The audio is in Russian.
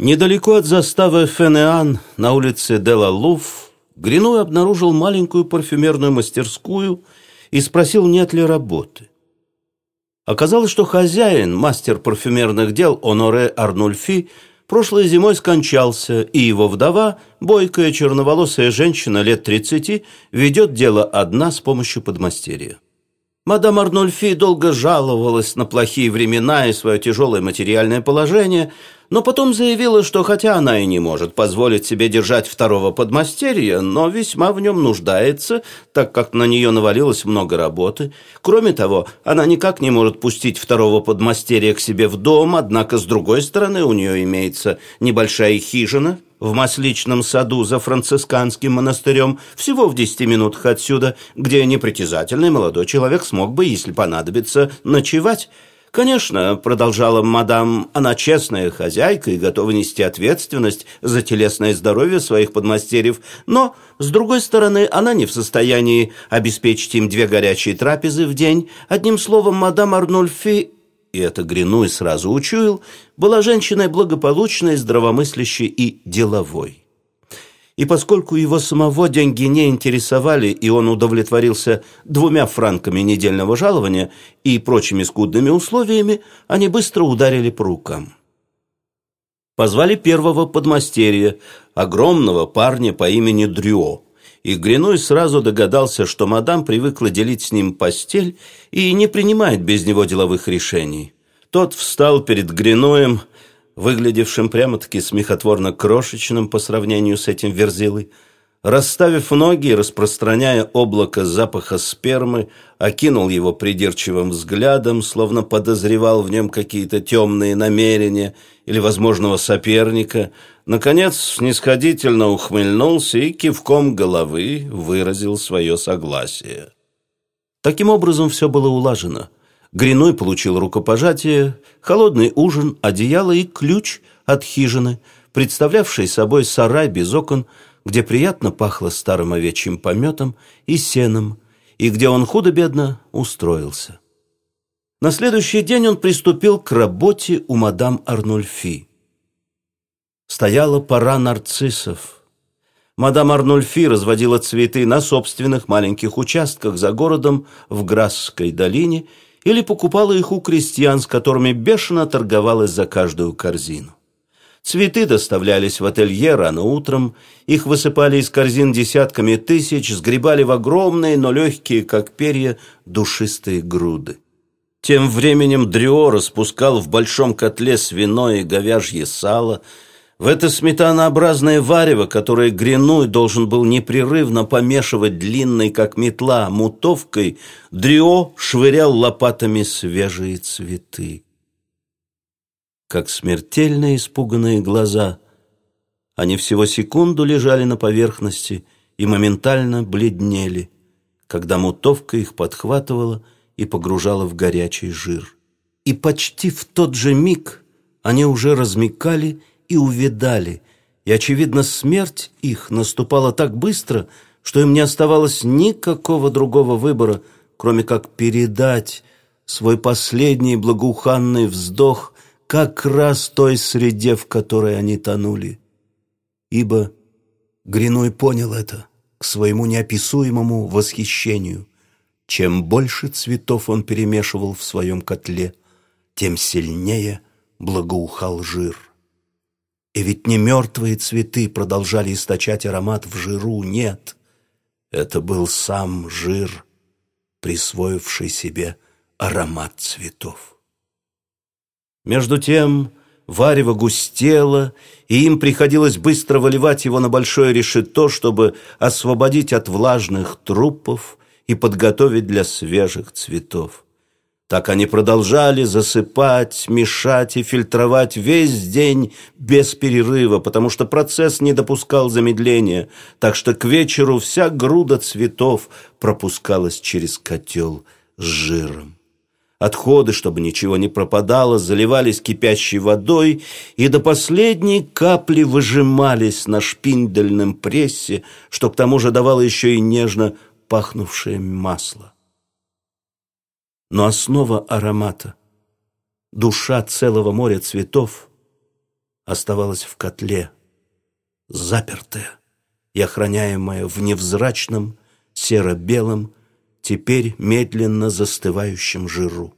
Недалеко от заставы Фенеан на улице Дела Луф Гриной обнаружил маленькую парфюмерную мастерскую и спросил, нет ли работы. Оказалось, что хозяин, мастер парфюмерных дел Оноре Арнульфи, прошлой зимой скончался, и его вдова, бойкая черноволосая женщина лет тридцати, ведет дело одна с помощью подмастерья. Мадам Арнольфи долго жаловалась на плохие времена и свое тяжелое материальное положение, но потом заявила, что хотя она и не может позволить себе держать второго подмастерья, но весьма в нем нуждается, так как на нее навалилось много работы. Кроме того, она никак не может пустить второго подмастерья к себе в дом, однако, с другой стороны, у нее имеется небольшая хижина, в Масличном саду за францисканским монастырем, всего в десяти минутах отсюда, где непритязательный молодой человек смог бы, если понадобится, ночевать. «Конечно», — продолжала мадам, — «она честная хозяйка и готова нести ответственность за телесное здоровье своих подмастерьев, но, с другой стороны, она не в состоянии обеспечить им две горячие трапезы в день. Одним словом, мадам Арнольфи и это Гринуй сразу учуял, была женщиной благополучной, здравомыслящей и деловой. И поскольку его самого деньги не интересовали, и он удовлетворился двумя франками недельного жалования и прочими скудными условиями, они быстро ударили по рукам. Позвали первого подмастерья, огромного парня по имени Дрюо, и Гриной сразу догадался, что мадам привыкла делить с ним постель и не принимает без него деловых решений. Тот встал перед Гриноем, выглядевшим прямо-таки смехотворно крошечным по сравнению с этим верзилой, расставив ноги и распространяя облако запаха спермы, окинул его придирчивым взглядом, словно подозревал в нем какие-то темные намерения или возможного соперника, наконец снисходительно ухмыльнулся и кивком головы выразил свое согласие. Таким образом, все было улажено. Гриной получил рукопожатие, холодный ужин, одеяло и ключ от хижины, представлявший собой сарай без окон, где приятно пахло старым овечьим пометом и сеном, и где он худо-бедно устроился. На следующий день он приступил к работе у мадам Арнольфи. Стояла пора нарциссов. Мадам Арнольфи разводила цветы на собственных маленьких участках за городом в Грасской долине или покупала их у крестьян, с которыми бешено торговалась за каждую корзину. Цветы доставлялись в ателье рано утром, их высыпали из корзин десятками тысяч, сгребали в огромные, но легкие, как перья, душистые груды. Тем временем Дрио распускал в большом котле свиное и говяжье сало, в это сметанообразное варево, которое Гринуй должен был непрерывно помешивать длинной, как метла, мутовкой, Дрио швырял лопатами свежие цветы как смертельно испуганные глаза. Они всего секунду лежали на поверхности и моментально бледнели, когда мутовка их подхватывала и погружала в горячий жир. И почти в тот же миг они уже размекали и увидали, и, очевидно, смерть их наступала так быстро, что им не оставалось никакого другого выбора, кроме как передать свой последний благоуханный вздох как раз той среде, в которой они тонули. Ибо Гриной понял это к своему неописуемому восхищению. Чем больше цветов он перемешивал в своем котле, тем сильнее благоухал жир. И ведь не мертвые цветы продолжали источать аромат в жиру, нет. Это был сам жир, присвоивший себе аромат цветов. Между тем варево густело, и им приходилось быстро выливать его на большое решето, чтобы освободить от влажных трупов и подготовить для свежих цветов. Так они продолжали засыпать, мешать и фильтровать весь день без перерыва, потому что процесс не допускал замедления, так что к вечеру вся груда цветов пропускалась через котел с жиром. Отходы, чтобы ничего не пропадало, заливались кипящей водой и до последней капли выжимались на шпиндельном прессе, что к тому же давало еще и нежно пахнувшее масло. Но основа аромата, душа целого моря цветов, оставалась в котле, запертая и охраняемая в невзрачном, серо-белом, теперь медленно застывающем жиру.